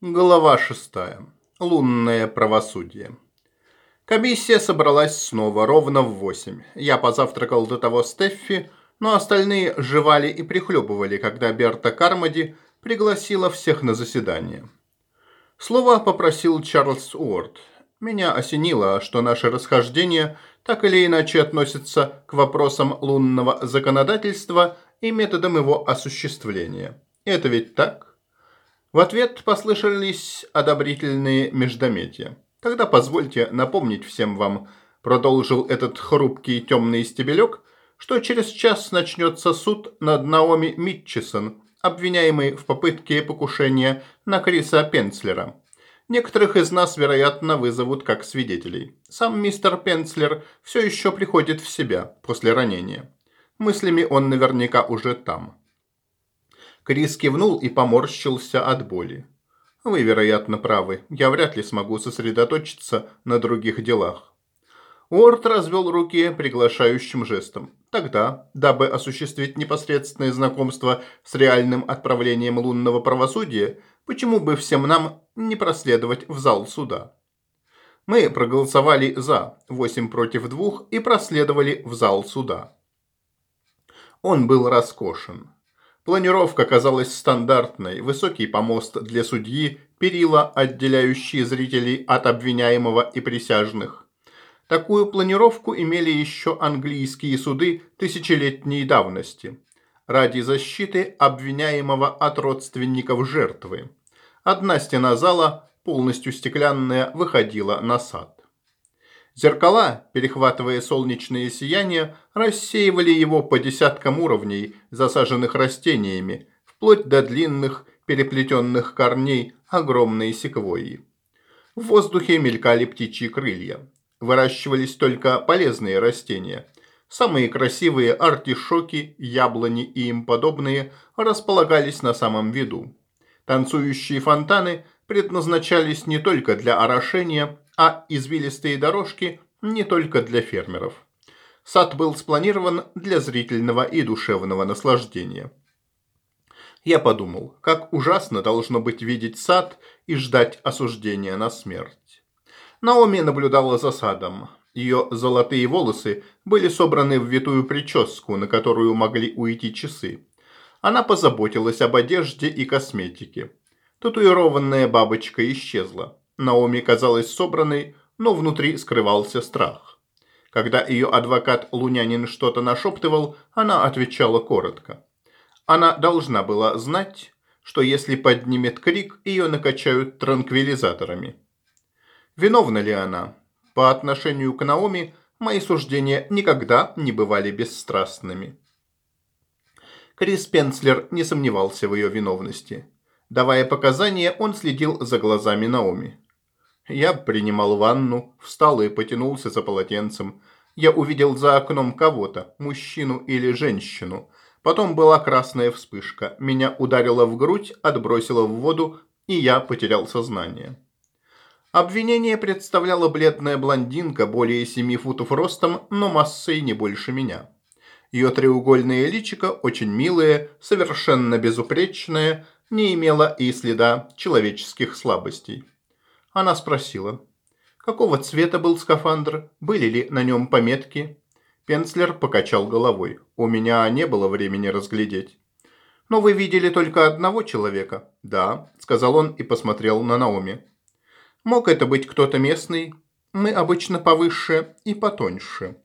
Глава шестая. Лунное правосудие. Комиссия собралась снова ровно в восемь. Я позавтракал до того Стеффи, но остальные жевали и прихлебывали, когда Берта Кармоди пригласила всех на заседание. Слово попросил Чарльз Уорд. Меня осенило, что наши расхождения так или иначе относятся к вопросам лунного законодательства и методам его осуществления. Это ведь так? В ответ послышались одобрительные междометия. Тогда позвольте напомнить всем вам, продолжил этот хрупкий темный стебелек, что через час начнется суд над Наоми Митчесон, обвиняемый в попытке покушения на Криса Пенцлера. Некоторых из нас, вероятно, вызовут как свидетелей. Сам мистер Пенцлер все еще приходит в себя после ранения. Мыслями он наверняка уже там. Крис кивнул и поморщился от боли. «Вы, вероятно, правы. Я вряд ли смогу сосредоточиться на других делах». Уорд развел руки приглашающим жестом. Тогда, дабы осуществить непосредственное знакомство с реальным отправлением лунного правосудия, почему бы всем нам не проследовать в зал суда? Мы проголосовали «за» 8 против 2 и проследовали в зал суда. Он был роскошен. Планировка казалась стандартной, высокий помост для судьи, перила, отделяющие зрителей от обвиняемого и присяжных. Такую планировку имели еще английские суды тысячелетней давности ради защиты обвиняемого от родственников жертвы. Одна стена зала, полностью стеклянная, выходила на сад. Зеркала, перехватывая солнечное сияние, рассеивали его по десяткам уровней, засаженных растениями, вплоть до длинных переплетенных корней огромной секвойи. В воздухе мелькали птичьи крылья. Выращивались только полезные растения. Самые красивые артишоки, яблони и им подобные располагались на самом виду. Танцующие фонтаны предназначались не только для орошения, а извилистые дорожки не только для фермеров. Сад был спланирован для зрительного и душевного наслаждения. Я подумал, как ужасно должно быть видеть сад и ждать осуждения на смерть. Наоми наблюдала за садом. Ее золотые волосы были собраны в витую прическу, на которую могли уйти часы. Она позаботилась об одежде и косметике. Татуированная бабочка исчезла. Наоми казалась собранной, но внутри скрывался страх. Когда ее адвокат Лунянин что-то нашептывал, она отвечала коротко. Она должна была знать, что если поднимет крик, ее накачают транквилизаторами. Виновна ли она? По отношению к Наоми мои суждения никогда не бывали бесстрастными. Крис Пенслер не сомневался в ее виновности. Давая показания, он следил за глазами Наоми. Я принимал ванну, встал и потянулся за полотенцем. Я увидел за окном кого-то, мужчину или женщину. Потом была красная вспышка. Меня ударило в грудь, отбросило в воду, и я потерял сознание. Обвинение представляла бледная блондинка, более семи футов ростом, но массой не больше меня. Ее треугольное личико, очень милое, совершенно безупречное, не имело и следа человеческих слабостей. Она спросила, какого цвета был скафандр, были ли на нем пометки. Пенслер покачал головой. У меня не было времени разглядеть. «Но вы видели только одного человека?» «Да», – сказал он и посмотрел на Наоми. «Мог это быть кто-то местный? Мы обычно повыше и потоньше».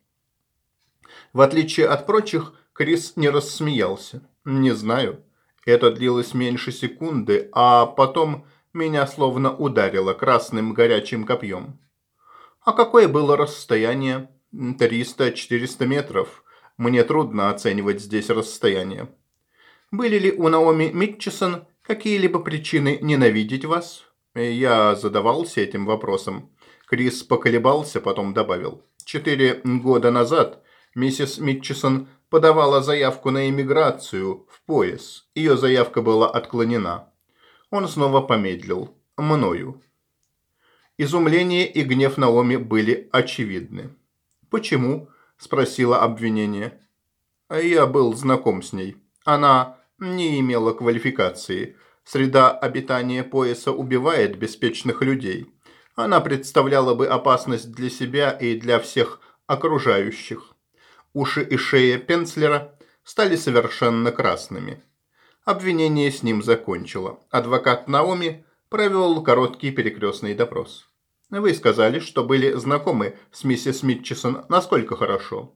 В отличие от прочих, Крис не рассмеялся. «Не знаю. Это длилось меньше секунды, а потом меня словно ударило красным горячим копьем. А какое было расстояние? 300-400 метров. Мне трудно оценивать здесь расстояние. Были ли у Наоми Митчесон какие-либо причины ненавидеть вас? Я задавался этим вопросом. Крис поколебался, потом добавил. Четыре года назад миссис Митчесон подавала заявку на иммиграцию в пояс. Ее заявка была отклонена. Он снова помедлил. Мною. Изумление и гнев Наоми были очевидны. «Почему?» – спросила обвинение. «Я был знаком с ней. Она не имела квалификации. Среда обитания пояса убивает беспечных людей. Она представляла бы опасность для себя и для всех окружающих. Уши и шея Пенцлера стали совершенно красными. Обвинение с ним закончило. Адвокат Наоми провел короткий перекрестный допрос. Вы сказали, что были знакомы с миссис Митчесон. Насколько хорошо?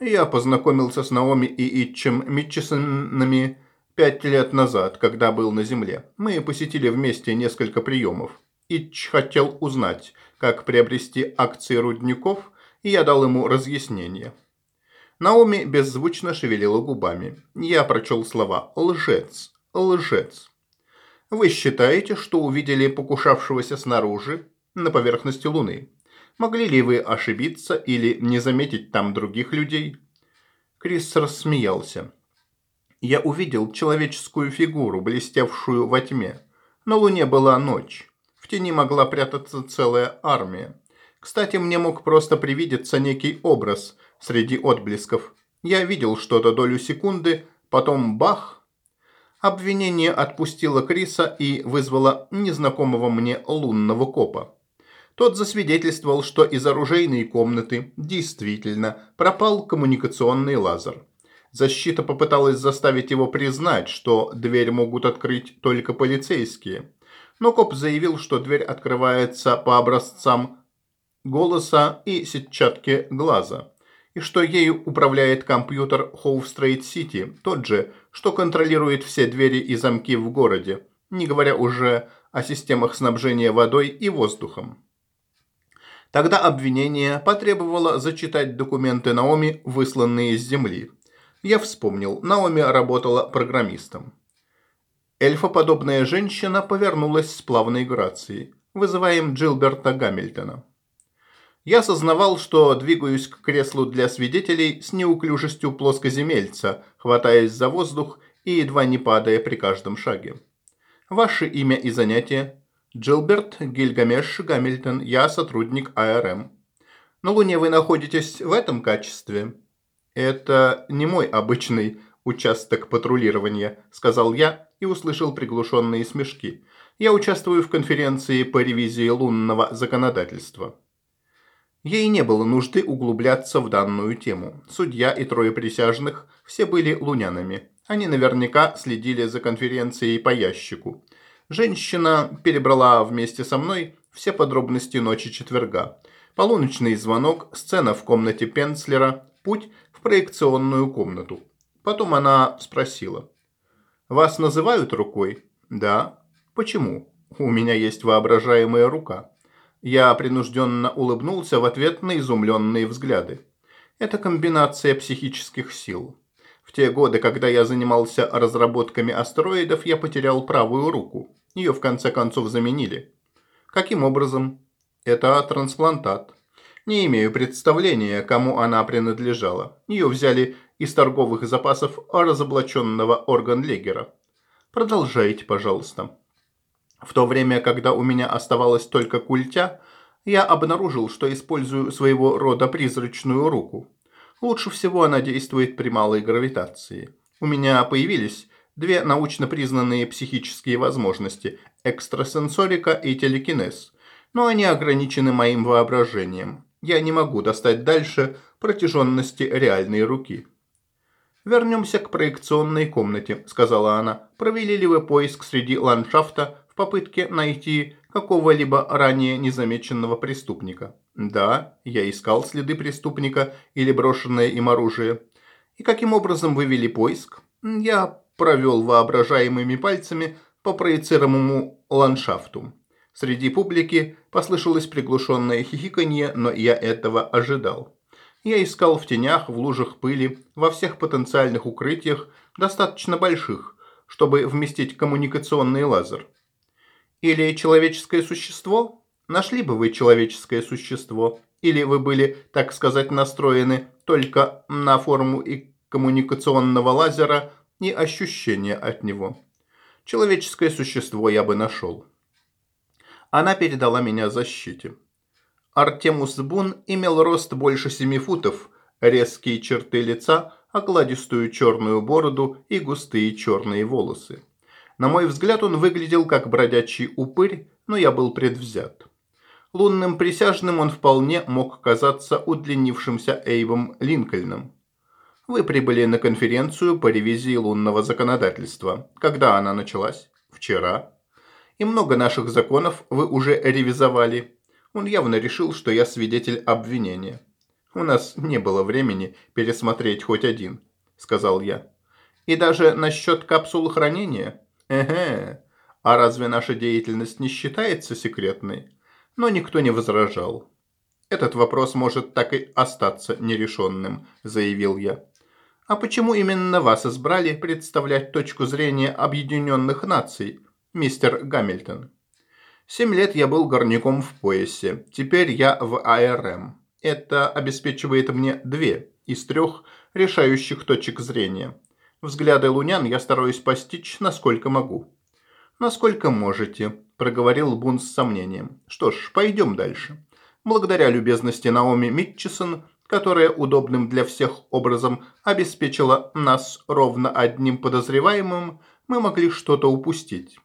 Я познакомился с Наоми и Итчем Митчесонами пять лет назад, когда был на земле. Мы посетили вместе несколько приемов. Итч хотел узнать, как приобрести акции рудников, и я дал ему разъяснение. Наоми беззвучно шевелила губами. Я прочел слова «лжец», «лжец». Вы считаете, что увидели покушавшегося снаружи, на поверхности Луны? Могли ли вы ошибиться или не заметить там других людей? Крис рассмеялся. Я увидел человеческую фигуру, блестевшую во тьме. На Луне была ночь. В тени могла прятаться целая армия. Кстати, мне мог просто привидеться некий образ среди отблесков. Я видел что-то долю секунды, потом бах. Обвинение отпустило Криса и вызвало незнакомого мне лунного копа. Тот засвидетельствовал, что из оружейной комнаты действительно пропал коммуникационный лазер. Защита попыталась заставить его признать, что дверь могут открыть только полицейские. Но коп заявил, что дверь открывается по образцам голоса и сетчатки глаза, и что ею управляет компьютер Хоув-Стрейт-Сити, тот же, что контролирует все двери и замки в городе, не говоря уже о системах снабжения водой и воздухом. Тогда обвинение потребовало зачитать документы Наоми, высланные с земли. Я вспомнил, Наоми работала программистом. Эльфоподобная женщина повернулась с плавной грацией. Вызываем Джилберта Гамильтона. Я осознавал, что двигаюсь к креслу для свидетелей с неуклюжестью плоскоземельца, хватаясь за воздух и едва не падая при каждом шаге. Ваше имя и занятие? Джилберт Гильгамеш Гамильтон, я сотрудник АРМ. На Луне вы находитесь в этом качестве? Это не мой обычный участок патрулирования, сказал я и услышал приглушенные смешки. Я участвую в конференции по ревизии лунного законодательства. Ей не было нужды углубляться в данную тему. Судья и трое присяжных все были лунянами. Они наверняка следили за конференцией по ящику. Женщина перебрала вместе со мной все подробности ночи четверга. Полуночный звонок, сцена в комнате Пенцлера, путь в проекционную комнату. Потом она спросила. «Вас называют рукой?» «Да». «Почему?» «У меня есть воображаемая рука». Я принужденно улыбнулся в ответ на изумленные взгляды. Это комбинация психических сил. В те годы, когда я занимался разработками астероидов, я потерял правую руку. Ее в конце концов заменили. Каким образом? Это трансплантат. Не имею представления, кому она принадлежала. Ее взяли из торговых запасов разоблаченного органлегера. Продолжайте, пожалуйста. В то время, когда у меня оставалась только культя, я обнаружил, что использую своего рода призрачную руку. Лучше всего она действует при малой гравитации. У меня появились две научно признанные психические возможности – экстрасенсорика и телекинез. Но они ограничены моим воображением. Я не могу достать дальше протяженности реальной руки. «Вернемся к проекционной комнате», – сказала она. «Провели ли вы поиск среди ландшафта попытке найти какого-либо ранее незамеченного преступника?» «Да, я искал следы преступника или брошенное им оружие». «И каким образом вы вели поиск?» «Я провел воображаемыми пальцами по проецируемому ландшафту. Среди публики послышалось приглушенное хихиканье, но я этого ожидал. Я искал в тенях, в лужах пыли, во всех потенциальных укрытиях, достаточно больших, чтобы вместить коммуникационный лазер. Или человеческое существо? Нашли бы вы человеческое существо? Или вы были, так сказать, настроены только на форму и коммуникационного лазера и ощущения от него. Человеческое существо я бы нашел. Она передала меня защите. Артемус Бун имел рост больше семи футов, резкие черты лица, окладистую черную бороду и густые черные волосы. На мой взгляд, он выглядел как бродячий упырь, но я был предвзят. Лунным присяжным он вполне мог казаться удлинившимся Эйвом Линкольном. Вы прибыли на конференцию по ревизии лунного законодательства. Когда она началась? Вчера. И много наших законов вы уже ревизовали. Он явно решил, что я свидетель обвинения. У нас не было времени пересмотреть хоть один, сказал я. И даже насчет капсул хранения? Эге. А разве наша деятельность не считается секретной? но никто не возражал. «Этот вопрос может так и остаться нерешенным», – заявил я. «А почему именно вас избрали представлять точку зрения Объединенных Наций, мистер Гамильтон?» «Семь лет я был горняком в поясе, теперь я в АРМ. Это обеспечивает мне две из трех решающих точек зрения. Взгляды лунян я стараюсь постичь, насколько могу». «Насколько можете», – проговорил Бун с сомнением. «Что ж, пойдем дальше. Благодаря любезности Наоми Митчесон, которая удобным для всех образом обеспечила нас ровно одним подозреваемым, мы могли что-то упустить.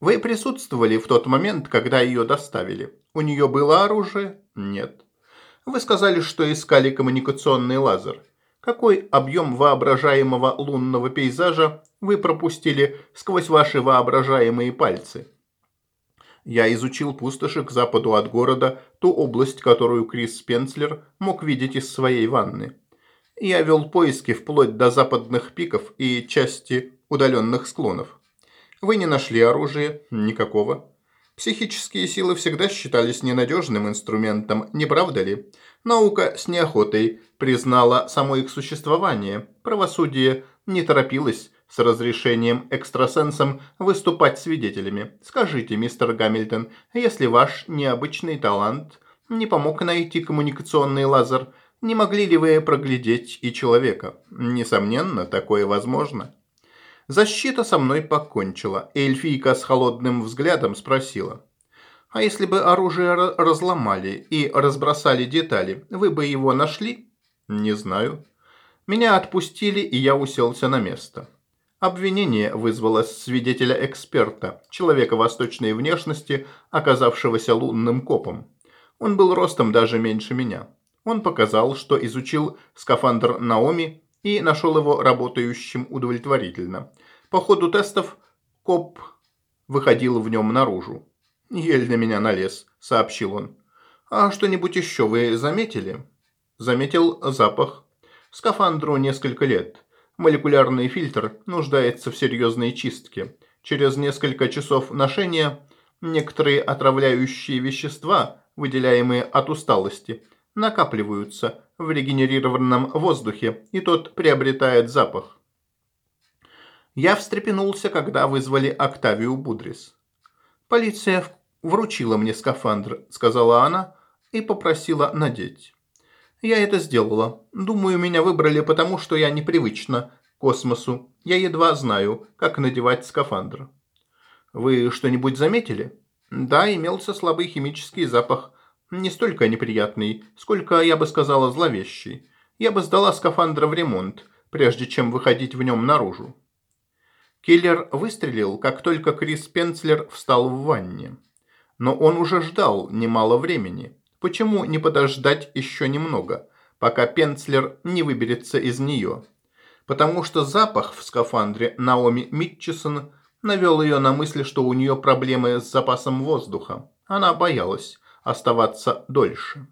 Вы присутствовали в тот момент, когда ее доставили. У нее было оружие? Нет. Вы сказали, что искали коммуникационный лазер. Какой объем воображаемого лунного пейзажа вы пропустили сквозь ваши воображаемые пальцы? Я изучил пустоши к западу от города, ту область, которую Крис Спенслер мог видеть из своей ванны. Я вел поиски вплоть до западных пиков и части удаленных склонов. Вы не нашли оружия? Никакого. Психические силы всегда считались ненадежным инструментом, не правда ли? Наука с неохотой признала само их существование. Правосудие не торопилось с разрешением экстрасенсам выступать свидетелями. Скажите, мистер Гамильтон, если ваш необычный талант не помог найти коммуникационный лазер, не могли ли вы проглядеть и человека? Несомненно, такое возможно. Защита со мной покончила. Эльфийка с холодным взглядом спросила. «А если бы оружие разломали и разбросали детали, вы бы его нашли?» «Не знаю». Меня отпустили, и я уселся на место. Обвинение вызвало свидетеля-эксперта, человека восточной внешности, оказавшегося лунным копом. Он был ростом даже меньше меня. Он показал, что изучил скафандр Наоми и нашел его работающим удовлетворительно. По ходу тестов коп выходил в нем наружу. «Ель на меня налез», — сообщил он. «А что-нибудь еще вы заметили?» «Заметил запах. Скафандру несколько лет. Молекулярный фильтр нуждается в серьезной чистке. Через несколько часов ношения некоторые отравляющие вещества, выделяемые от усталости, накапливаются в регенерированном воздухе, и тот приобретает запах. Я встрепенулся, когда вызвали Октавию Будрис. «Полиция вручила мне скафандр», — сказала она, и попросила надеть. Я это сделала. Думаю, меня выбрали потому, что я непривычна к космосу. Я едва знаю, как надевать скафандр. Вы что-нибудь заметили? Да, имелся слабый химический запах. Не столько неприятный, сколько, я бы сказала, зловещий. Я бы сдала скафандр в ремонт, прежде чем выходить в нем наружу. Киллер выстрелил, как только Крис Пенцлер встал в ванне. Но он уже ждал немало времени. Почему не подождать еще немного, пока Пенцлер не выберется из нее? Потому что запах в скафандре Наоми Митчесон навел ее на мысль, что у нее проблемы с запасом воздуха. Она боялась оставаться дольше.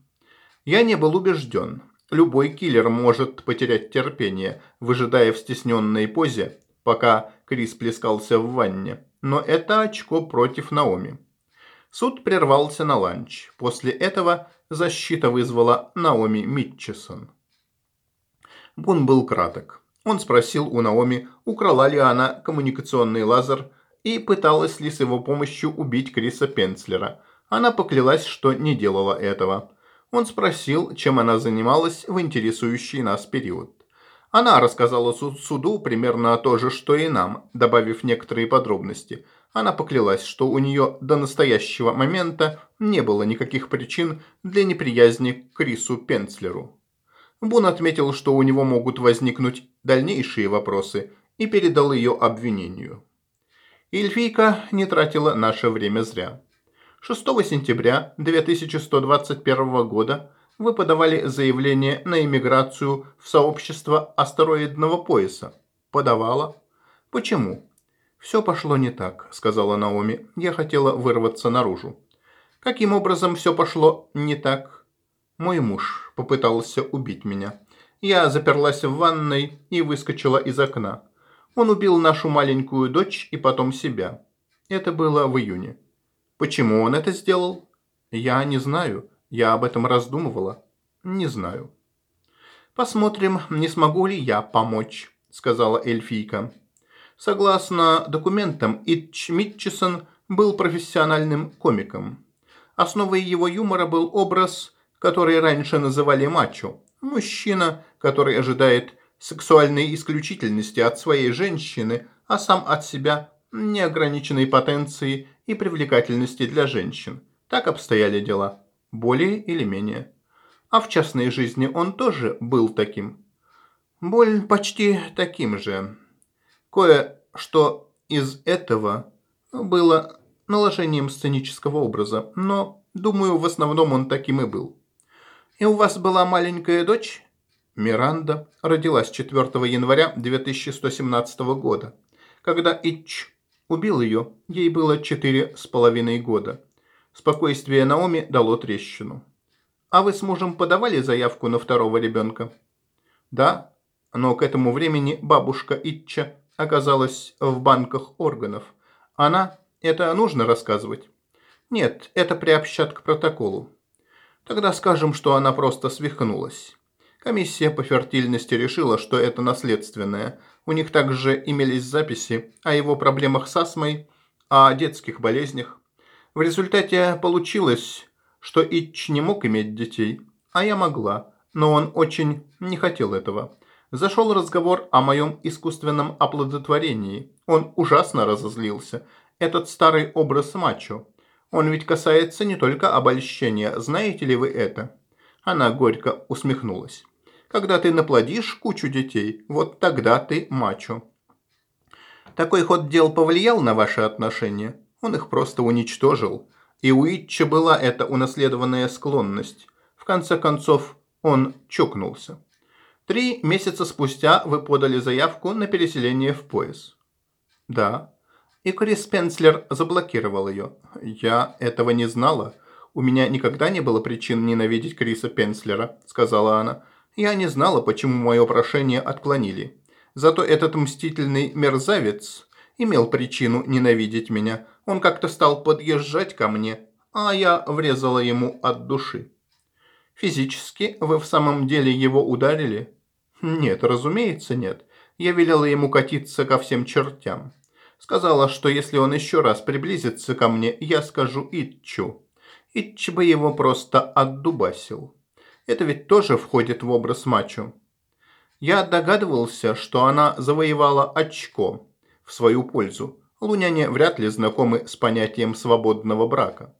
Я не был убежден. Любой киллер может потерять терпение, выжидая в стесненной позе, пока Крис плескался в ванне. Но это очко против Наоми. Суд прервался на ланч. После этого защита вызвала Наоми Митчесон. Бун был краток. Он спросил у Наоми, украла ли она коммуникационный лазер и пыталась ли с его помощью убить Криса Пенцлера. Она поклялась, что не делала этого. Он спросил, чем она занималась в интересующий нас период. Она рассказала суду примерно то же, что и нам, добавив некоторые подробности – она поклялась, что у нее до настоящего момента не было никаких причин для неприязни к Крису Пенцлеру. Бун отметил, что у него могут возникнуть дальнейшие вопросы и передал ее обвинению. Эльфийка не тратила наше время зря. 6 сентября 2121 года вы подавали заявление на иммиграцию в сообщество астероидного пояса. Подавала? Почему? Все пошло не так, сказала Наоми. Я хотела вырваться наружу. Каким образом все пошло не так? Мой муж попытался убить меня. Я заперлась в ванной и выскочила из окна. Он убил нашу маленькую дочь и потом себя. Это было в июне. Почему он это сделал? Я не знаю. Я об этом раздумывала. Не знаю. Посмотрим, не смогу ли я помочь, сказала эльфийка. Согласно документам, Итч Митчесон был профессиональным комиком. Основой его юмора был образ, который раньше называли мачо. Мужчина, который ожидает сексуальной исключительности от своей женщины, а сам от себя неограниченной потенции и привлекательности для женщин. Так обстояли дела. Более или менее. А в частной жизни он тоже был таким. Боль почти таким же. Кое-что из этого было наложением сценического образа, но, думаю, в основном он таким и был. И у вас была маленькая дочь? Миранда родилась 4 января 2117 года. Когда Ич убил ее, ей было четыре с половиной года. Спокойствие Наоми дало трещину. «А вы с мужем подавали заявку на второго ребенка?» «Да, но к этому времени бабушка Итча оказалась в банках органов. Она... Это нужно рассказывать?» «Нет, это приобщат к протоколу. Тогда скажем, что она просто свихнулась. Комиссия по фертильности решила, что это наследственное. У них также имелись записи о его проблемах с астмой, о детских болезнях. В результате получилось, что Итч не мог иметь детей, а я могла, но он очень не хотел этого. Зашел разговор о моем искусственном оплодотворении. Он ужасно разозлился. Этот старый образ мачо. Он ведь касается не только обольщения, знаете ли вы это?» Она горько усмехнулась. Когда ты наплодишь кучу детей, вот тогда ты мачо. Такой ход дел повлиял на ваши отношения? Он их просто уничтожил. И у Итча была эта унаследованная склонность. В конце концов, он чокнулся. Три месяца спустя вы подали заявку на переселение в пояс. Да. И Крис Пенслер заблокировал ее. Я этого не знала. У меня никогда не было причин ненавидеть Криса Пенслера, сказала она. Я не знала, почему мое прошение отклонили. Зато этот мстительный мерзавец имел причину ненавидеть меня. Он как-то стал подъезжать ко мне, а я врезала ему от души. Физически вы в самом деле его ударили? Нет, разумеется, нет. Я велела ему катиться ко всем чертям. Сказала, что если он еще раз приблизится ко мне, я скажу Итчу. Итч бы его просто отдубасил. Это ведь тоже входит в образ мачо. Я догадывался, что она завоевала очко в свою пользу. Луняне вряд ли знакомы с понятием свободного брака.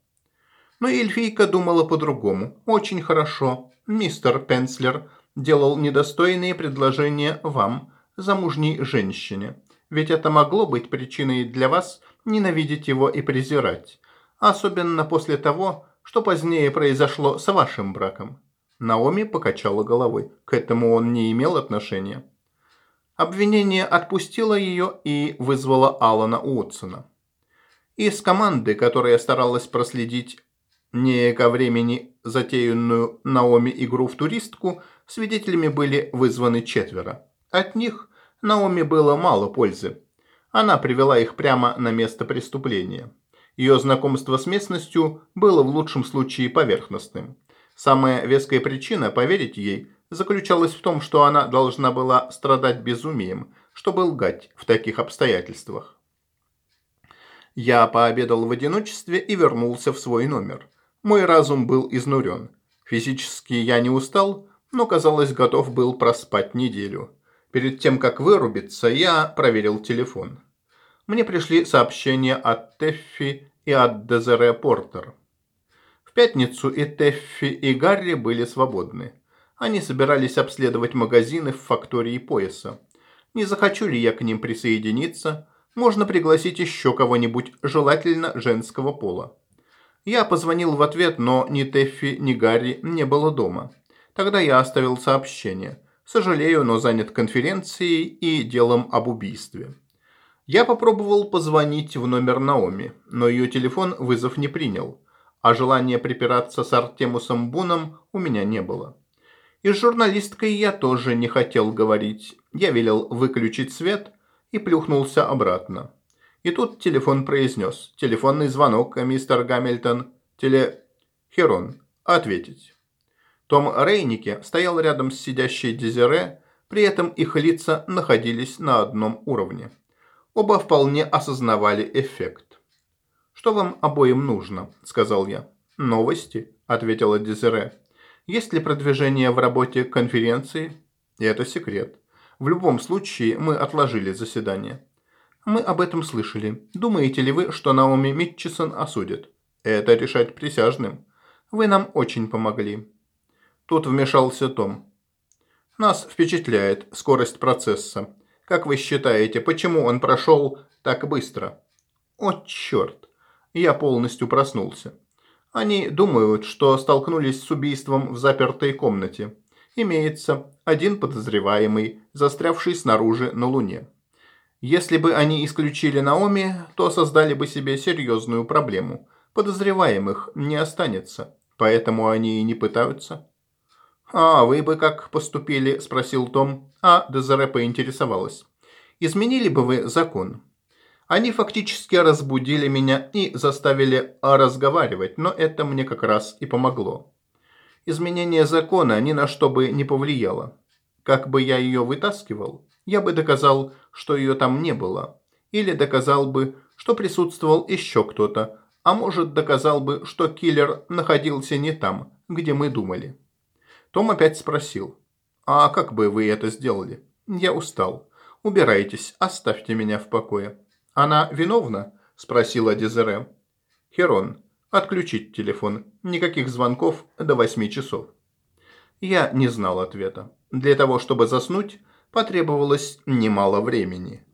Но эльфийка думала по-другому. Очень хорошо. Мистер Пенслер делал недостойные предложения вам, замужней женщине. Ведь это могло быть причиной для вас ненавидеть его и презирать. Особенно после того, что позднее произошло с вашим браком. Наоми покачала головой. К этому он не имел отношения. Обвинение отпустило ее и вызвало Алана Уотсона. Из команды, которая старалась проследить не ко времени затеянную Наоми игру в туристку, свидетелями были вызваны четверо. От них Наоми было мало пользы. Она привела их прямо на место преступления. Ее знакомство с местностью было в лучшем случае поверхностным. Самая веская причина поверить ей заключалась в том, что она должна была страдать безумием, чтобы лгать в таких обстоятельствах. Я пообедал в одиночестве и вернулся в свой номер. Мой разум был изнурен. Физически я не устал, но, казалось, готов был проспать неделю. Перед тем, как вырубиться, я проверил телефон. Мне пришли сообщения от Теффи и от Дезере Портер. В пятницу и Теффи, и Гарри были свободны. Они собирались обследовать магазины в фактории пояса. Не захочу ли я к ним присоединиться, можно пригласить еще кого-нибудь, желательно женского пола. Я позвонил в ответ, но ни Теффи, ни Гарри не было дома. Тогда я оставил сообщение. Сожалею, но занят конференцией и делом об убийстве. Я попробовал позвонить в номер Наоми, но ее телефон вызов не принял, а желания припираться с Артемусом Буном у меня не было. И с журналисткой я тоже не хотел говорить. Я велел выключить свет и плюхнулся обратно. И тут телефон произнес. «Телефонный звонок, мистер Гамильтон. Теле... Херон. Ответить». Том Рейнике стоял рядом с сидящей Дезире, при этом их лица находились на одном уровне. Оба вполне осознавали эффект. «Что вам обоим нужно?» – сказал я. «Новости», – ответила Дезире. «Есть ли продвижение в работе конференции?» «Это секрет. В любом случае мы отложили заседание». «Мы об этом слышали. Думаете ли вы, что Наоми Митчисон осудит?» «Это решать присяжным. Вы нам очень помогли». Тут вмешался Том. «Нас впечатляет скорость процесса. Как вы считаете, почему он прошел так быстро?» «О, черт!» Я полностью проснулся. Они думают, что столкнулись с убийством в запертой комнате. Имеется один подозреваемый, застрявший снаружи на Луне. Если бы они исключили Наоми, то создали бы себе серьезную проблему. Подозреваемых не останется, поэтому они и не пытаются. «А вы бы как поступили?» – спросил Том, а Дезере поинтересовалась. «Изменили бы вы закон?» Они фактически разбудили меня и заставили разговаривать, но это мне как раз и помогло. Изменение закона ни на что бы не повлияло. Как бы я ее вытаскивал, я бы доказал, что ее там не было. Или доказал бы, что присутствовал еще кто-то, а может доказал бы, что киллер находился не там, где мы думали. Том опять спросил. «А как бы вы это сделали?» «Я устал. Убирайтесь, оставьте меня в покое». «Она виновна?» – спросила Дезере. «Херон, отключить телефон. Никаких звонков до восьми часов». Я не знал ответа. Для того, чтобы заснуть, потребовалось немало времени.